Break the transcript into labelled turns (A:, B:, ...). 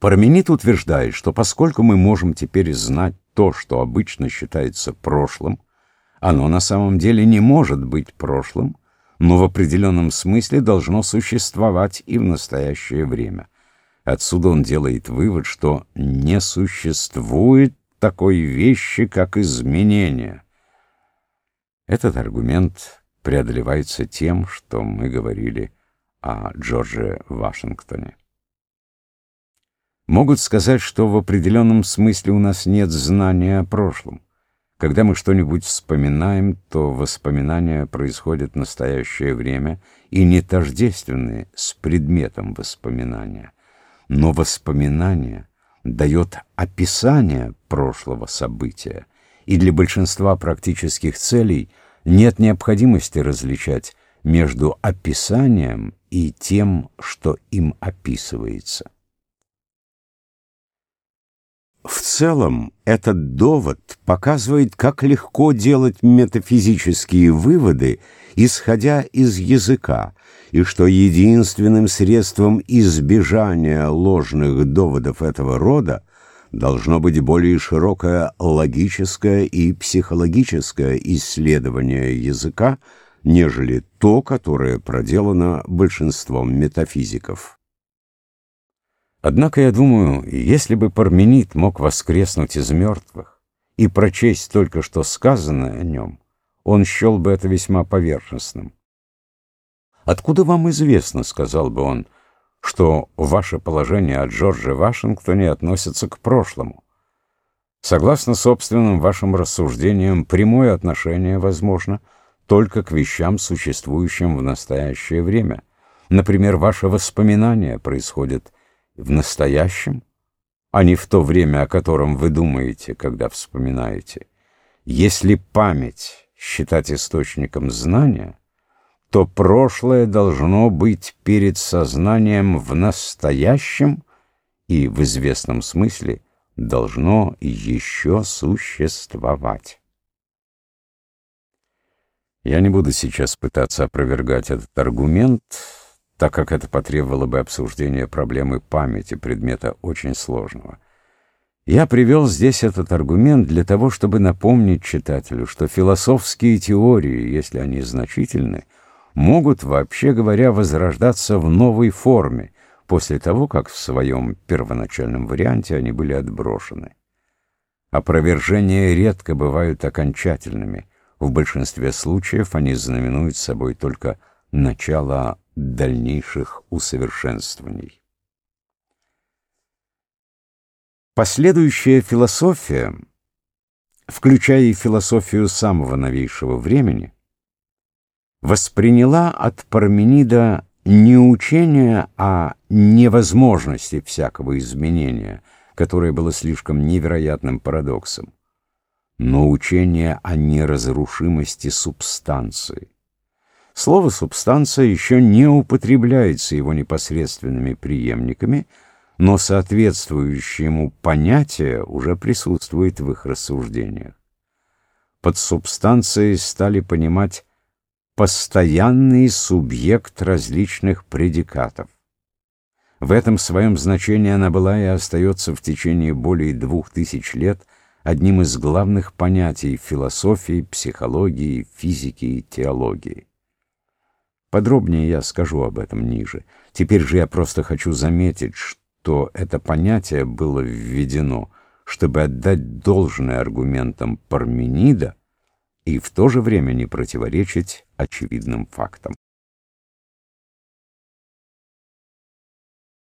A: Парменид утверждает, что поскольку мы можем теперь знать то, что обычно считается прошлым, оно на самом деле не может быть прошлым, но в определенном смысле должно существовать и в настоящее время. Отсюда он делает вывод, что не существует такой вещи, как изменение. Этот аргумент преодолевается тем, что мы говорили о Джордже Вашингтоне. Могут сказать, что в определенном смысле у нас нет знания о прошлом. Когда мы что-нибудь вспоминаем, то воспоминания происходят в настоящее время и не тождественны с предметом воспоминания. Но воспоминание дает описание прошлого события, и для большинства практических целей нет необходимости различать между описанием и тем, что им описывается. В целом, этот довод показывает, как легко делать метафизические выводы, исходя из языка, и что единственным средством избежания ложных доводов этого рода должно быть более широкое логическое и психологическое исследование языка, нежели то, которое проделано большинством метафизиков. Однако я думаю, если бы Парменид мог воскреснуть из мертвых и прочесть только что сказанное о нем, он счел бы это весьма поверхностным. «Откуда вам известно, — сказал бы он, — что ваше положение о Джордже Вашингтоне относится к прошлому? Согласно собственным вашим рассуждениям, прямое отношение возможно только к вещам, существующим в настоящее время. Например, ваши воспоминания происходят в настоящем, а не в то время, о котором вы думаете, когда вспоминаете. Если память считать источником знания, то прошлое должно быть перед сознанием в настоящем и в известном смысле должно еще существовать. Я не буду сейчас пытаться опровергать этот аргумент, так как это потребовало бы обсуждения проблемы памяти, предмета очень сложного. Я привел здесь этот аргумент для того, чтобы напомнить читателю, что философские теории, если они значительны, могут, вообще говоря, возрождаться в новой форме после того, как в своем первоначальном варианте они были отброшены. Опровержения редко бывают окончательными. В большинстве случаев они знаменуют собой только начало дальнейших усовершенствований. Последующая философия, включая и философию самого новейшего времени, восприняла от Парменида не учение о невозможности всякого изменения, которое было слишком невероятным парадоксом, но учение о неразрушимости субстанции. Слово «субстанция» еще не употребляется его непосредственными преемниками, но соответствующее ему понятие уже присутствует в их рассуждениях. Под субстанцией стали понимать постоянный субъект различных предикатов. В этом своем значении она была и остается в течение более двух тысяч лет одним из главных понятий философии, психологии, физики и теологии. Подробнее я скажу об этом ниже. Теперь же я просто хочу заметить, что это понятие было введено, чтобы отдать должное аргументам Парменида и в то же время не противоречить очевидным фактам.